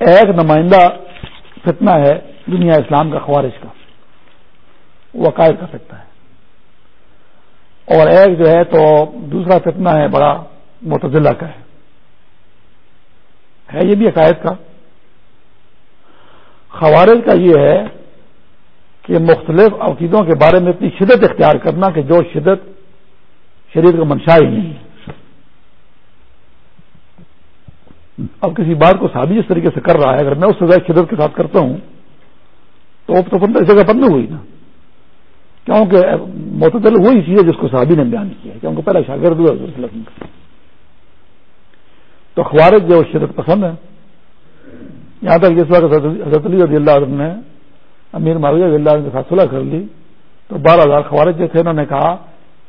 ایک نمائندہ فتنہ ہے دنیا اسلام کا خوارش کا۔ وہ عقائد کا فتنہ ہے۔ اور ایک جو ہے تو دوسرا فتنہ ہے بڑا متضلہ کا ہے۔ ہے یہ بھی عقائد کا۔ خوارج کا یہ ہے کہ مختلف عقیدوں کے بارے میں اتنی شدت اختیار کرنا کہ جو شدت شریر کا منشا ہی نہیں۔ اب کسی بات کو شادی اس طریقے سے کر رہا ہے، اگر میں اس سے زیادہ شدت کے ساتھ کرتا ہوں، تو اب تو اس جگہ بند ہوئی نا۔ کیونکہ معتدل وہی چیز ہے جس کو صحابی نے بیان کیا کیونکہ پہلا شاگرد ہوا تو خوارج جو شدت پسند ہے یہاں تک جس وقت حضرت علی رضی اللہ عنہ نے امیر معاویہ رضی اللہ عنہ کے ساتھ صلح کر لی، تو بارہ ہزار خوارج جو تھے، انہوں نے کہا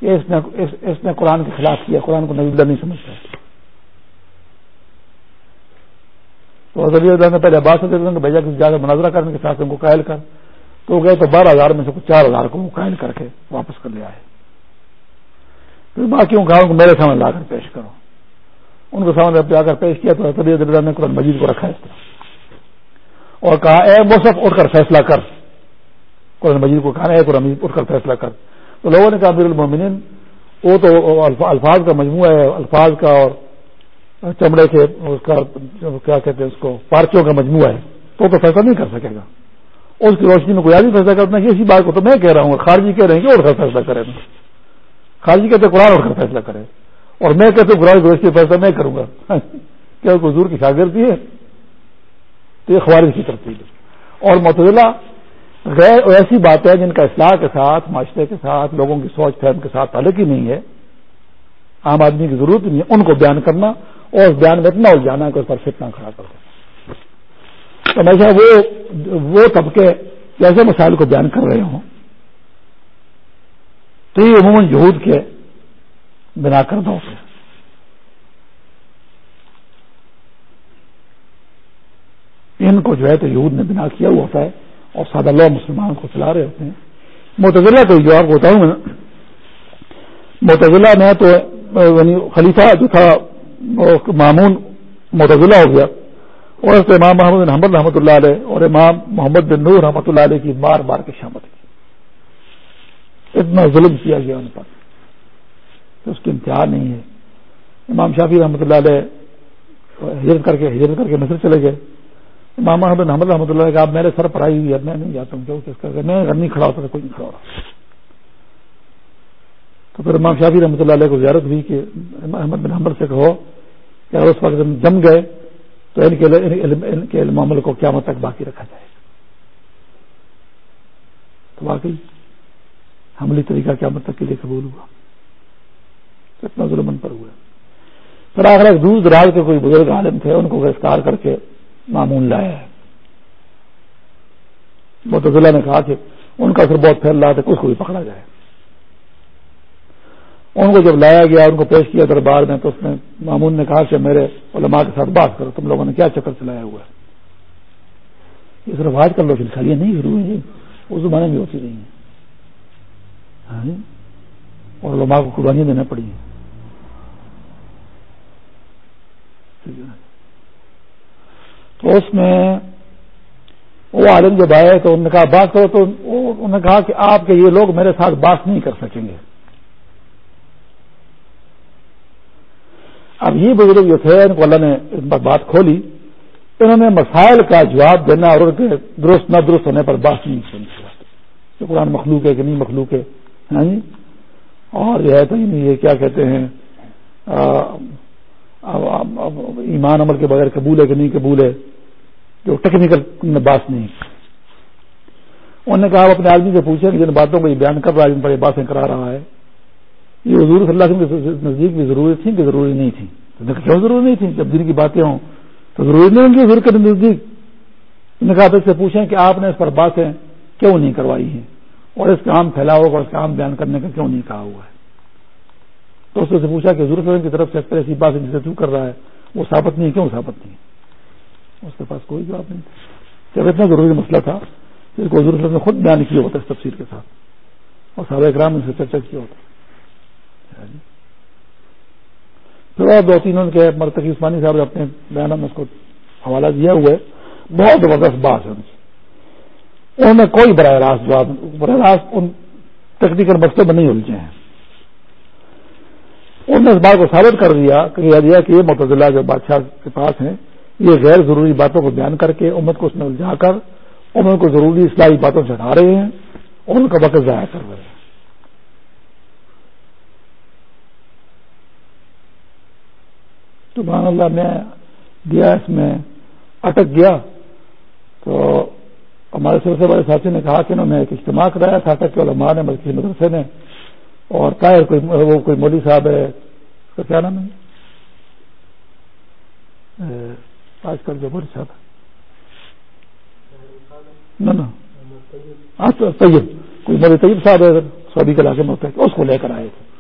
کہ اس نے اس نے قرآن کے خلاف کیا، قرآن کو نبی اللہ نہیں سمجھتا تو حضرت اللہ نے پہلے عباس کو بھیجا کہ جا کر مناظرہ کرنے کے ساتھ ان کو قائل کر۔ تو گئے تو بارہ ہزار میں سے کچھ چار ہزار کو قائل کر کے واپس کر لے آئے۔ پھر باقیوں کہا کو میرے سامنے لا کر پیش کرو۔ ان کو سامنے آ کر پیش کیا تو حضرت اللہ نے قرآن مجید کو رکھا اس طرح۔ اور کہا، اے موسف اٹھ کر فیصلہ کر۔ قرآن مجید کو کہا، اے قرآن مجید، اٹھ کر فیصلہ کر۔ تو لوگوں نے کہا میر المومنین وہ تو الفاظ کا مجموعہ ہے، الفاظ کا اور چمڑے کے اس کا، کیا کہتے ہیں اس کو، پارچوں کا مجموعہ ہے۔ تو تو فیصلہ نہیں کر سکے گا۔ اس کی روشنی میں کوئی آدمی فیصلہ کرنا کہ اسی بات کو تو میں کہہ رہا ہوں۔ خارجی کہہ رہے ہیں کہ اٹھ کر فیصلہ کرے خارجی کہتے قرآن اٹھ کر فیصلہ کرے اور میں کہتے قرآن کی روشنی فیصلہ میں کروں گا۔ <laughs> کیا حضور کی شاگردی ہے؟ تو یہ خوارج کی ترتیب ہے۔ اور متضلہ غیر ایسی باتیں جن کا اصلاح کے ساتھ، معاشرے کے ساتھ، لوگوں کی سوچ فہم کے ساتھ تعلق ہی نہیں ہے۔ عام آدمی کی ضرورت نہیں ہے ان کو بیان کرنا اور اس بیان میں اتنا الجھانا کہ اس پر فتنا کھڑا کر دینا ہمیشہ وہ وہ طبقے کیسے مسائل کو بیان کر رہے ہوں۔ تو یہ عموماً یہود کے بنا کر دو ان کو جو ہے تو یہود نے بنا کیا ہوا ہوتا ہے۔ اور سادہ لو مسلمان کو چلا رہے ہوتے ہیں۔ متضلہ تو جو آپ کو بتاؤں میں۔ متضلہ میں تو یعنی خلیفہ جو تھا معمون متضلہ ہو گیا۔ اور اس امام محمد بن حمد رحمۃ اللہ علیہ اور امام محمد بن نور رحمۃ اللہ علیہ کی بار بار کی شامت کی اتنا ظلم کیا گیا ان پر۔ اس کی امتحان نہیں ہے۔ امام شافی رحمۃ اللہ علیہ، ہجرت کر کے، ہجرت کر کے مصر چلے گئے۔ ماما احمد احمد رحمۃ اللہ نے کہا میرے سر پر آئی ہوئی ہے میں نہیں جاتا ہوں کیوں کس کر میں نہیں کھڑا ہوتا تھا کوئی نہیں کھڑا ہو رہا تو پھر امام شافی رحمۃ اللہ علیہ کو زیارت ہوئی کہ احمد بن حمل سے کہو کہ اگر اس وقت جم گئے تو ان کے ان کے معامل کو قیامت تک باقی رکھا جائے تو واقعی حملی طریقہ قیامت تک کے لیے قبول ہوا۔ اتنا ظلم پر ہوا۔ پھر آخر دور دراز کے کوئی بزرگ عالم تھے، ان کو گرفتار کر کے معمول لایا ہے۔ متضلہ نے کہا کہ ان کا اثر بہت پھیل رہا تھا کہ اس کو بھی پکڑا جائے۔ ان کو جب لایا گیا، ان کو پیش کیا دربار میں، تو اس نے مامون نے کہا کہ میرے علماء کے ساتھ بات کرو، تم لوگوں نے کیا چکر چلایا ہوا ہے؟ یہ صرف آج کل لوگ خالیاں نہیں شروع ہوئی اس زمانے میں ہوتی رہی ہیں۔ ہاں جی؟ اور علماء کو قربانیاں دینا پڑی۔ ہیں تو اس میں وہ عالم جب آئے تو انہوں نے کہا، بات کرو تو انہوں نے کہا کہ آپ کے یہ لوگ میرے ساتھ بات نہیں کر سکیں گے۔ اب یہ بزرگ جو تھے، ان کو اللہ نے پر بات کھولی۔ انہوں نے مسائل کا جواب دینا اور ان کے درست نہ درست ہونے پر بات نہیں سن کہ قرآن مخلوق ہے کہ نہیں مخلوق ہے؟ ہاں جی؟ اور یہ ہے تو یہ کیا کہتے ہیں ایمان عمل کے بغیر قبول ہے کہ نہیں قبول ہے، جو ٹیکنیکل بات نہیں۔ انہوں نے کہا اپنے آدمی سے پوچھیں کہ جن باتوں کو یہ بیان کر رہا ہے، جن پر یہ باتیں کرا رہا ہے، یہ حضور صلی اللہ علیہ وسلم کے نزدیک بھی ضروری تھی کہ ضروری نہیں تھی کیوں ضروری نہیں تھی جب دن کی باتیں ہوں تو ضروری نہیں ہوں گی حضور کے نزدیک۔ انہوں نے کہا اس سے پوچھیں کہ آپ نے اس پر باتیں کیوں نہیں کروائی ہیں؟ اور اس کا عام پھیلاؤ اور اس کا عام بیان کرنے کا کیوں نہیں کہا ہوا ہے؟ تو اس سے پوچھا کہ ضرورت کی طرف سے اکثر ایسی بات جسے تو کر رہا ہے، وہ ثابت نہیں ہے، کیوں ثابت نہیں ہے؟ اس کے پاس کوئی جواب نہیں تھا۔ جب اتنا ضروری مسئلہ تھا جس کو حضور نے خود بیان کیا ہوتا ہے اس تفصیل کے ساتھ۔ اور صحابہ اکرام نے چرچا کیا ہوتا ہاں جی۔ پھر اور دو تین کے مرتقی عثمانی صاحب نے اپنے بیان میں اس کو حوالہ دیا ہوا ہے۔ بہت زبردست بات ہے انہوں نے کوئی براہ راست جواب، براہ راست ان ٹیکنیکل مسئلے میں نہیں الجھے ہیں۔ انہوں نے اس بات کو ثابت کر دیا کہ یہ متضلہ جو بادشاہ کے پاس ہیں، یہ غیر ضروری باتوں کو بیان کر کے امت کو اس میں الجھا کر، امت کو ضروری اصلاحی باتوں سے ہٹا رہے ہیں اور ان کا وقت ضائع کر رہے ہیں۔ تو مان اللہ، میں گیا، اس میں اٹک گیا۔ تو ہمارے سب سے بڑے ساتھی نے کہا کہ انہوں نے ایک اجتماع کرایا تھا اٹک کے علماء نے ملکی مدرسے نے اور طاہر کوئی وہ کوئی مودی صاحب ہے اس کا کیا نام ہے؟ آج کل جو مودی صاحب ہاں، طیب۔ کوئی مودی طیب صاحب ہے سعودی کے علاقے میں ہوتا ہے اس کو لے کر آئے تھے۔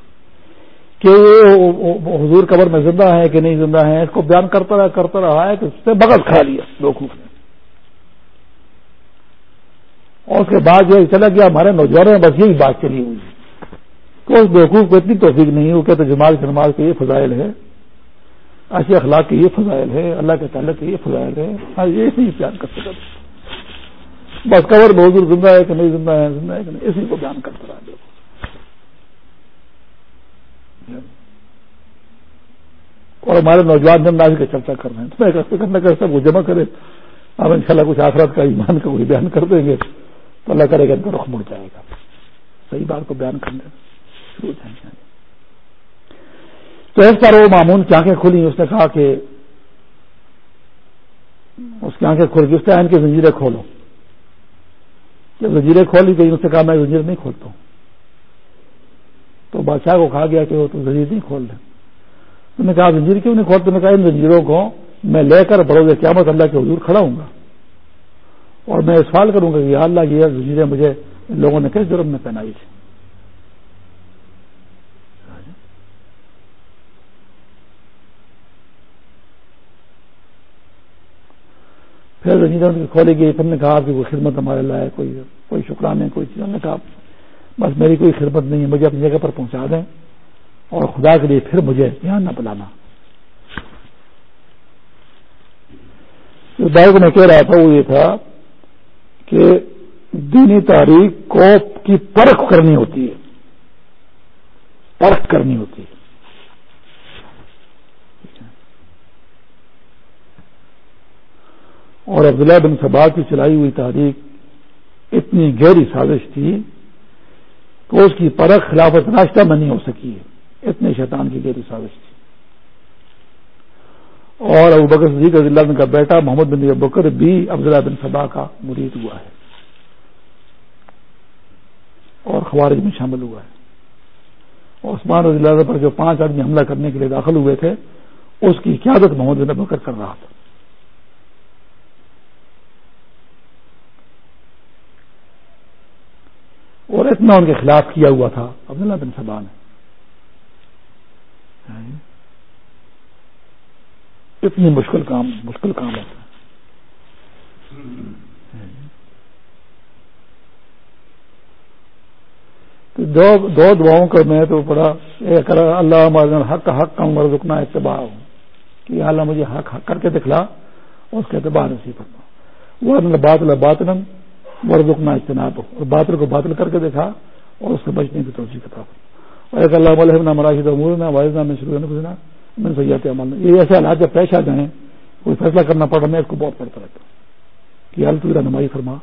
کہ وہ حضور قبر میں زندہ ہے کہ نہیں زندہ ہے اس کو بیان کرتا رہا کرتا رہا ہے کہ اس نے بغل کھا لیا بیوقوف نے۔ اور اس کے بعد یہ چلا گیا ہمارے نوجوانوں میں بس یہی بات چلی ہوئی۔ تو اس بیوقوف کو اتنی توفیق نہیں وہ کہتے جماعت سے نماز کے یہ فضائل ہے ایسے اخلاق کے یہ فضائل ہے اللہ کے تعلق کے یہ فضائل ہے ہاں یہ نہیں بیان کر سکتا بس قبر بہت زندہ ہے کہ نہیں زندہ ہے زندہ ہے کہ نہیں اسی کو بیان کرتا رہا اور ہمارے نوجوان جن راج کی چرچا کر رہے ہیں اس کرنے کا سب وہ جمع کرے آپ ان شاء اللہ کچھ آفرات کا ایمان کا کوئی بیان کر دیں گے، تو اللہ کرے گا ان کا رخ مڑ جائے گا۔ صحیح بات کو بیان کرنے۔ تو اس پر وہ معمون کی آنکھیں کھلی، اس نے کہا کہ اس کی آنکھیں کھل گئی، اس نے ان کی زنجیریں کھولو۔ جب زنجیریں کھولی گئی اس نے کہا میں زنجیر نہیں کھولتا ہوں۔ تو بادشاہ کو کہا گیا کہ وہ تو زنجیر نہیں کھول رہے۔ تو نے کہا زنجیر کیوں نہیں کھولتے؟ میں کہا ان زنجیروں کو میں لے کر بڑھو قیامت اللہ کے حضور کھڑا ہوں گا۔ اور میں سوال کروں گا کہ اللہ یہ زنجیریں مجھے لوگوں نے کس جرم میں پہنائی تھی؟ پھر رنجیت کی کھولی گئی پھر نے کہا کہ وہ خدمت ہمارے لائے کوئی کوئی شکرانے کوئی چیز۔ نے کہا، بس میری کوئی خدمت نہیں ہے، مجھے اپنی جگہ پر پہنچا دیں اور خدا کے لیے پھر مجھے یہاں نہ بلانا۔ جو میں کہہ رہا تھا، وہ یہ تھا کہ دینی تاریخ کو کی پرکھ کرنی ہوتی ہے۔ پرکھ کرنی ہوتی ہے۔ اور عبداللہ بن سبا کی چلائی ہوئی تاریخ اتنی گہری سازش تھی کہ اس کی پرکھ خلافت ناشتہ میں نہیں ہو سکی ہے۔ اتنے شیطان کی گہری سازش تھی۔ اور ابو بکر صدیق رضی اللہ کا بیٹا محمد بن بکر بھی عبداللہ بن سبا کا مرید ہوا ہے۔ اور خوارج میں شامل ہوا ہے۔ عثمان رضی اللہ پر جو پانچ آدمی حملہ کرنے کے لیے داخل ہوئے تھے، اس کی قیادت محمد بن بکر کر رہا تھا۔ اور اتنا ان کے خلاف کیا ہوا تھا؟ عبداللہ بن سبا نے اتنی مشکل کام مشکل کام ہوتا ہے۔ دو دو دعاؤں کا میں تو بڑا اللہ حق حق کا عمر رکنا، اتباع ہوں کہ اللہ مجھے حق حق کر کے دکھلا اور اس کا اعتبار نصیب کرنا وہ بات اللہ بات رکنا اجتناب ہو اور باطل کو باطل کر کے دیکھا اور اس سے بچنے کی توجہ کتاب اور ایک اللہ علیہ نہ مراشد امور نہ واحد نہ شروع نہ میں سیاحت عمل یہ ایسے حالات جب پیش آ جائیں، کوئی فیصلہ کرنا پڑ رہا میں اس کو بہت پڑتا رہتا ہوں۔ کہ حال تو رہنمائی فرما،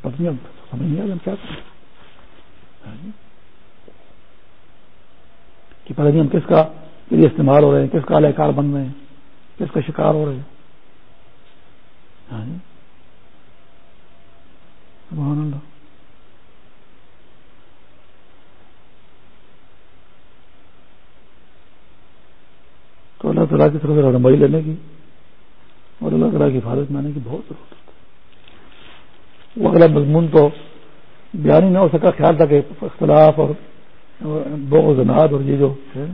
پتنی سمجھ نہیں آیا ہم کیا کریں۔ ہاں جی۔ کہ پتہ نہیں ہم کس کا لیے استعمال ہو رہے ہیں، کس کا اعلی کار بن رہے ہیں، کس کا شکار ہو رہے ہیں۔ ہاں جی۔ سبحان اللہ۔ تو اللہ تعالیٰ کی طرف سے رہنمائی لینے کی اور اللہ تعالیٰ کی حفاظت میں آنے کی بہت ضرورت ہے۔ وہ اگلا مضمون تو بیان ہی نہ ہو سکا، خیال تھا کہ اختلاف اور بغض زناد اور یہ جو ہے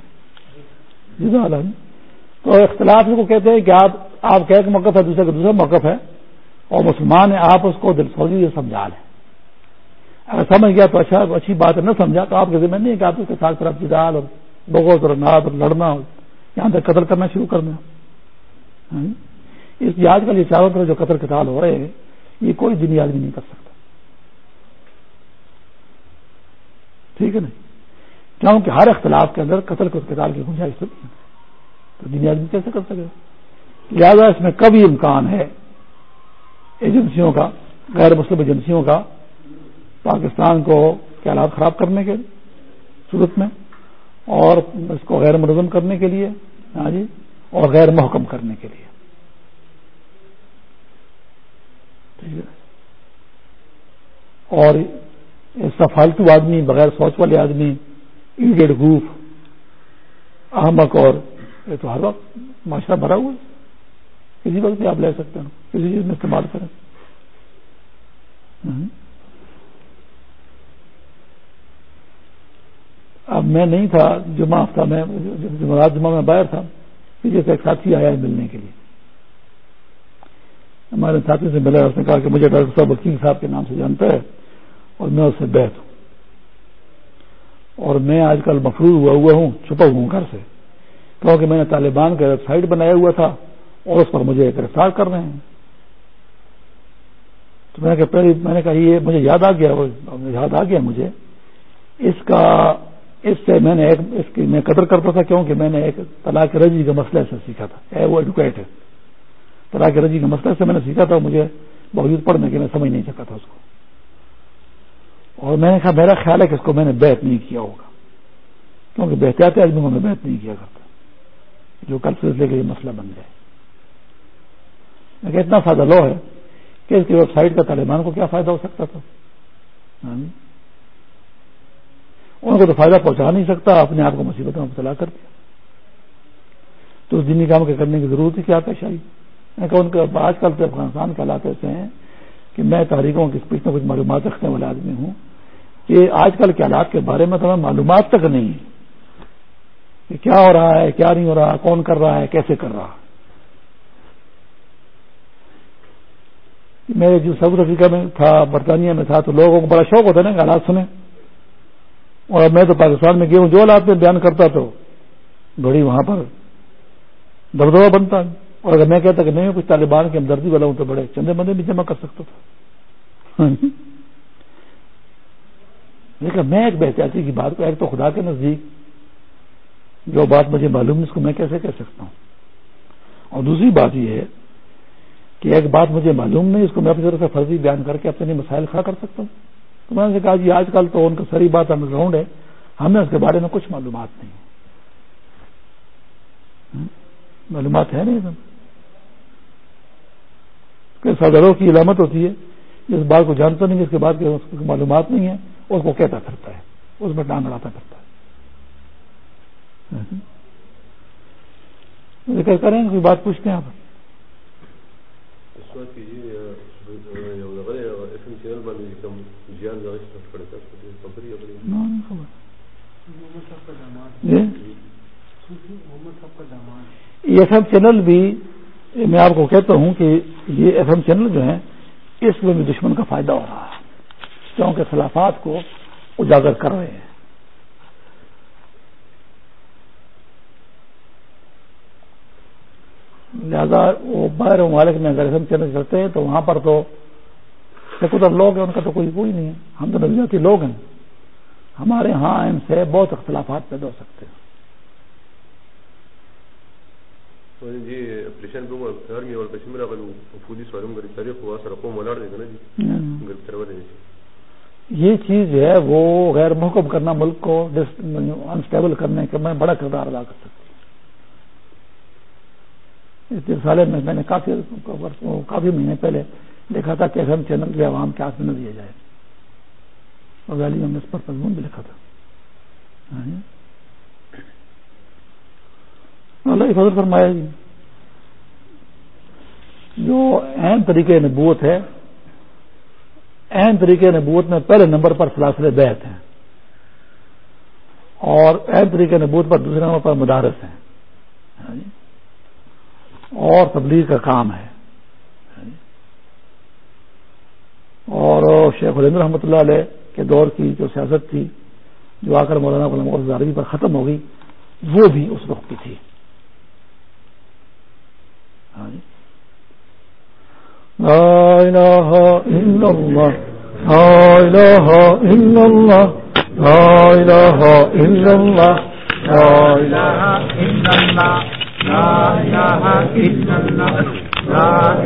تو اختلاف کو کہتے ہیں کہ آپ آپ کا ایک موقف ہے، دوسرے کا دوسرا موقف ہے۔ اور مسلمان ہیں، آپ اس کو دل سوزی سے سمجھا لیں۔ اگر سمجھ گیا تو اچھا اچھی بات ہے، نہ سمجھا تو آپ کے ذمہ نہیں ہے کہ آپ اس کے ساتھ طرف جدال اور بغوز اور ناد اور لڑنا ہو یہاں تک قتل کرنا شروع کرنا ہاں؟ اس آج کل یہ چاروں طرف جو قتل قتال ہو رہے ہیں، یہ کوئی دینی آدمی نہیں کر سکتا۔ ٹھیک ہے نا؟ کیونکہ ہر اختلاف کے اندر قتل کو قتال کی گنجائش تو دینی آدمی کیسے کر سکے؟ لہٰذا اس میں کبھی امکان ہے ایجنسیوں کا، غیر مسلم ایجنسیوں کا پاکستان کو کے حالات خراب کرنے کے صورت میں اور اس کو غیر منظم کرنے کے لیے ہاں جی اور غیر محکم کرنے کے لیے۔ اور ایسا فالتو آدمی، بغیر سوچ والے آدمی، ایڈیڈ گوف احمد اور یہ تو ہر وقت معاشرہ بھرا ہوا ہے۔ کسی وقت بھی آپ لے سکتے ہیں، کسی چیز میں استعمال کریں۔ اب میں نہیں تھا، جمعہ ہفتہ میں، جمعرات جمعہ میں باہر تھا پیچھے سے ایک ساتھی آیا ہے ملنے کے لیے۔ ہمارے ساتھی سے ملا، اس نے کہا کہ مجھے ڈاکٹر صاحب وکیل صاحب کے نام سے جانتا ہے اور میں اس سے بیٹھ ہوں۔ اور میں آج کل مفروض ہوا ہوا ہوں، چھپا ہوا ہوں گھر سے۔ کیونکہ میں نے طالبان کا ویب سائٹ بنایا ہوا تھا۔ اور اس پر مجھے گرفتار کر رہے ہیں۔ تو میں نے کہا پہلے میں نے کہا، یہ مجھے یاد آ گیا یاد آ گیا مجھے۔ اس کا، اس سے میں نے ایک، اس کی میں قدر کرتا تھا، کیونکہ میں نے ایک طلاق رجی کا مسئلہ سے سیکھا تھا۔ وہ ایڈوکیٹ ہے۔ طلاق رجی کا مسئلہ سے میں نے سیکھا تھا، مجھے باوجود پڑھنے کے میں سمجھ نہیں سکا تھا اس کو۔ اور میں نے کہا، میرا خیال ہے کہ اس کو میں نے بیت نہیں کیا ہوگا، کیونکہ بہتیاتی آدمی کو میں بیت نہیں کیا کرتا، جو کل سلسلے کے لیے مسئلہ بن جائے۔ لیکن اتنا فائدہ لو ہے کہ اس کی ویب سائٹ کا طالبان کو کیا فائدہ ہو سکتا تھا؟ ہاں جی۔ ان کو تو فائدہ پہنچا نہیں سکتا، اپنے آپ کو مصیبتوں میں مبتلا کر دیا۔ تو اس دینی کام کے کرنے کی ضرورت ہی کیا پیش آئی؟ میں کہ ان کے آج کل تو افغانستان کے حالات ایسے ہیں کہ میں تاریخوں کی کچھ نہ کچھ معلومات رکھنے والے آدمی ہوں کہ آج کل کے حالات کے بارے میں تو معلومات تک نہیں کہ کیا ہو رہا ہے، کیا نہیں ہو رہا، کون کر رہا ہے، کیسے کر رہا ہے۔ میں جو سعود افریقہ میں تھا، برطانیہ میں تھا، تو لوگوں کو بڑا شوق ہوتا ہے نا حالات سنیں۔ اور میں تو پاکستان میں گیا ہوں، جو حالات میں بیان کرتا تو بڑی وہاں پر دبدبا بنتا۔ اور اگر میں کہتا کہ نہیں، کچھ طالبان کے ہمدردی والا ہوں تو بڑے چندے بندے بھی جمع کر سکتا تھا۔ <laughs> لیکن میں ایک بحثیاتی کی بات کو، ایک تو خدا کے نزدیک جو بات مجھے معلوم ہے، اس کو میں کیسے کہہ سکتا ہوں؟ اور دوسری بات یہ ہے کہ ایک بات مجھے معلوم نہیں اس کو میں اپنی طرف سے فرضی بیان کر کے اپنے مسائل کھڑا کر سکتا ہوں تو میں نے کہا جی آج کل تو ان کا ساری بات انڈر گراؤنڈ ہے ہمیں اس کے بارے میں کچھ معلومات نہیں معلومات ہے نہیں کہ کی علامت ہوتی ہے جس بات کو جانتا نہیں جس کے بعد معلومات نہیں ہے اس کو کہتا کرتا ہے اس میں ٹانگ اڑاتا کرتا ہے کریں کوئی بات پوچھتے ہیں آپ یہ ایف ایم چینل بھی میں آپ کو کہتا ہوں کہ یہ ایف ایم چینل جو ہیں اس میں بھی دشمن کا فائدہ ہو رہا ہے کیونکہ خلافات کو اجاگر کر رہے ہیں۔ لہذا وہ باہر ممالک میں اگر چینل کرتے ہیں تو وہاں پر تو سیکولر لوگ ہیں ان کا تو کوئی کوئی نہیں ہے۔ ہم تو نظریاتی لوگ ہیں۔ ہمارے ہاں ان سے بہت اختلافات پیدا ہو سکتے ہیں۔ یہ چیز ہے وہ غیر محکم کرنا ملک کو انسٹیبل کرنے کے میں بڑا کردار ادا کر سکتی اس سالے میں میں نے کافی کافی مہینے پہلے دیکھا تھا کہ ہم چینل کے عوام کے ہاتھ میں نہ دیا جائے۔ اور ویلی میں نے اس پر مضمون بھی لکھا تھا۔ اللہ فضل فرمایا جی جو اہم طریقے نبوت ہے، اہم طریقے نبوت میں پہلے نمبر پر فلاصل بیت ہیں۔ اور اہم طریقے نبوت پر دوسرے نمبر پر مدارس ہیں۔ اور تبلیغ کا کام ہے۔ اور شیخ الحمد رحمۃ اللہ علیہ کے دور کی جو سیاست تھی، جو آ کر مولانا غلام عربی پر ختم ہو گئی، وہ بھی اس وقت کی تھی۔ ہاں جی۔ لا الہ الا اللہ، لا الہ الا اللہ، لا الہ الا اللہ، لا الہ الا اللہ۔ لا الہ الا اللہ